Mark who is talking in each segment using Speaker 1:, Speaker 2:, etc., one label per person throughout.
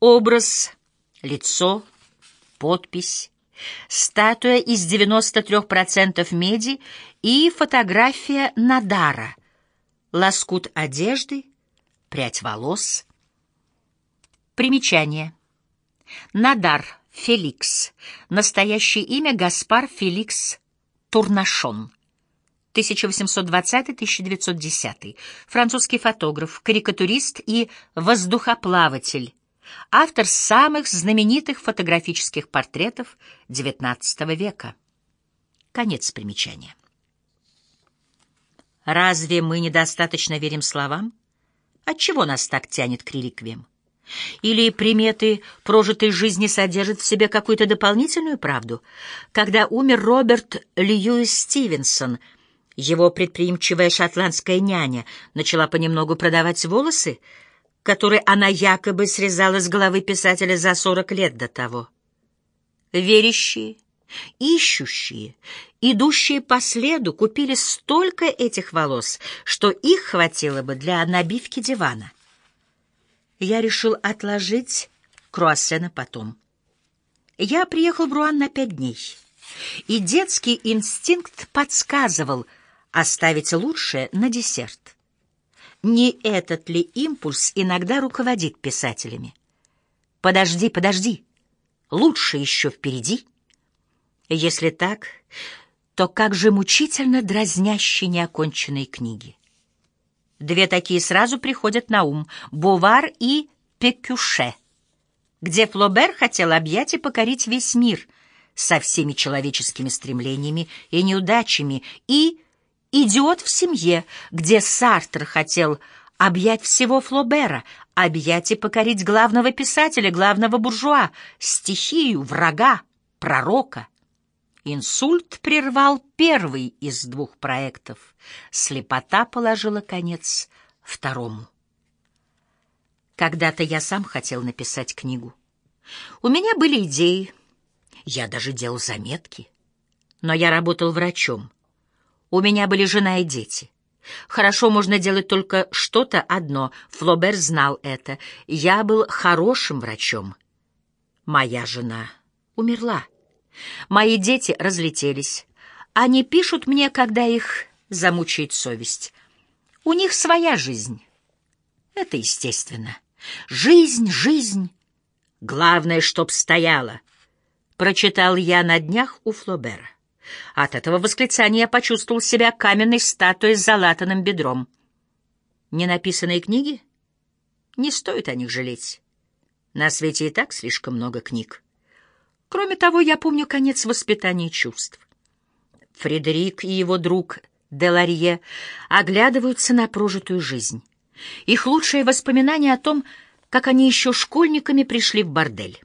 Speaker 1: Образ, лицо, подпись, статуя из 93% меди и фотография Надара, лоскут одежды, прядь волос. Примечание. Надар Феликс. Настоящее имя Гаспар Феликс Турнашон. 1820-1910. Французский фотограф, карикатурист и воздухоплаватель. Автор самых знаменитых фотографических портретов XIX века. Конец примечания. Разве мы недостаточно верим словам? Отчего нас так тянет к реликвиям? Или приметы прожитой жизни содержат в себе какую-то дополнительную правду? Когда умер Роберт Льюис Стивенсон, его предприимчивая шотландская няня начала понемногу продавать волосы, которые она якобы срезала с головы писателя за сорок лет до того. Верящие, ищущие, идущие по следу купили столько этих волос, что их хватило бы для набивки дивана я решил отложить круассена потом. Я приехал в Руан на пять дней, и детский инстинкт подсказывал оставить лучшее на десерт. Не этот ли импульс иногда руководит писателями? Подожди, подожди, лучше еще впереди. Если так, то как же мучительно дразнящие неоконченные книги. Две такие сразу приходят на ум — Бувар и Пекюше, где Флобер хотел объять и покорить весь мир со всеми человеческими стремлениями и неудачами, и «Идиот в семье», где Сартр хотел объять всего Флобера, объять и покорить главного писателя, главного буржуа, стихию, врага, пророка. Инсульт прервал первый из двух проектов. Слепота положила конец второму. Когда-то я сам хотел написать книгу. У меня были идеи, я даже делал заметки. Но я работал врачом. У меня были жена и дети. Хорошо можно делать только что-то одно. Флобер знал это. Я был хорошим врачом. Моя жена умерла. Мои дети разлетелись. Они пишут мне, когда их замучает совесть. У них своя жизнь. Это естественно. Жизнь, жизнь. Главное, чтоб стояла. Прочитал я на днях у Флобера. От этого восклицания я почувствовал себя каменной статуей с залатанным бедром. Ненаписанные книги? Не стоит о них жалеть. На свете и так слишком много книг. Кроме того, я помню конец воспитания чувств. Фредерик и его друг Деларье оглядываются на прожитую жизнь. Их лучшие воспоминания о том, как они еще школьниками пришли в бордель.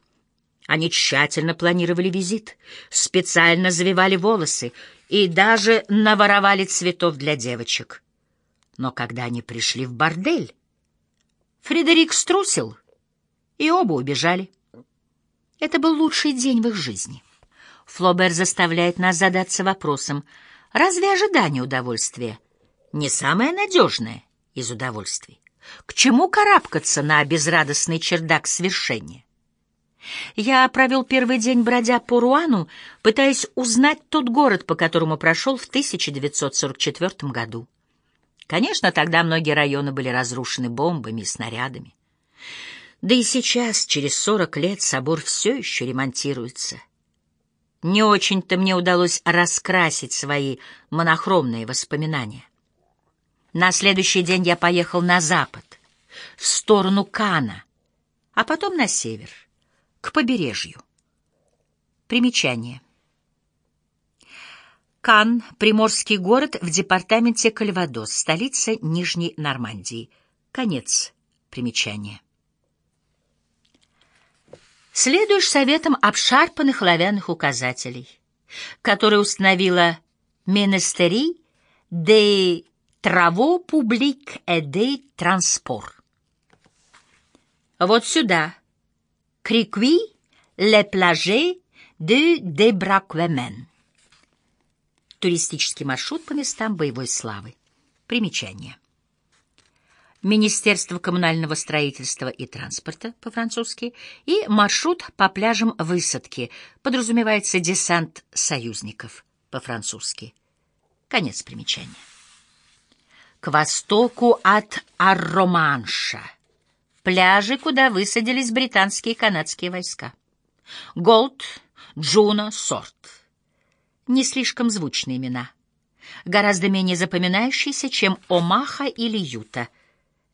Speaker 1: Они тщательно планировали визит, специально завивали волосы и даже наворовали цветов для девочек. Но когда они пришли в бордель, Фредерик струсил, и оба убежали. Это был лучший день в их жизни. Флобер заставляет нас задаться вопросом, разве ожидание удовольствия не самое надежное из удовольствий? К чему карабкаться на безрадостный чердак свершения? Я провел первый день, бродя по Руану, пытаясь узнать тот город, по которому прошел в 1944 году. Конечно, тогда многие районы были разрушены бомбами и снарядами. Да и сейчас, через сорок лет, собор все еще ремонтируется. Не очень-то мне удалось раскрасить свои монохромные воспоминания. На следующий день я поехал на запад, в сторону Кана, а потом на север, к побережью. Примечание. Кан — приморский город в департаменте Кальвадос, столица Нижней Нормандии. Конец примечания. Следуешь советам обшарпанных лавяных указателей, которые установила Министери де Траво Публик de Transport. Вот сюда. Крикви ле плаже де Дебраквемен. Туристический маршрут по местам боевой славы. Примечание. Министерство коммунального строительства и транспорта по-французски и маршрут по пляжам высадки, подразумевается десант союзников по-французски. Конец примечания. К востоку от Арроманша. Пляжи, куда высадились британские и канадские войска. Голд, Джуно, Сорд. Не слишком звучные имена. Гораздо менее запоминающиеся, чем Омаха или Юта —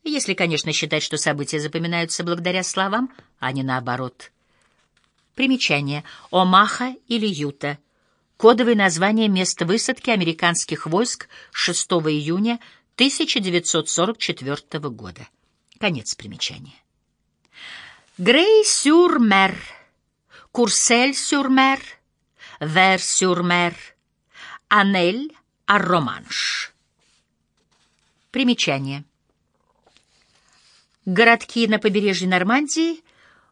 Speaker 1: если, конечно, считать, что события запоминаются благодаря словам, а не наоборот. Примечание. Омаха или Юта. Кодовое название места высадки американских войск 6 июня 1944 года. Конец примечания. Грей-сюр-мер, Курсель-сюр-мер, Вер-сюр-мер, Анель-Арроманш. Примечание городки на побережье Нормандии,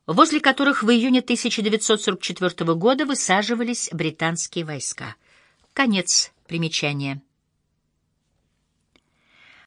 Speaker 1: возле которых в июне 1944 года высаживались британские войска. Конец примечания.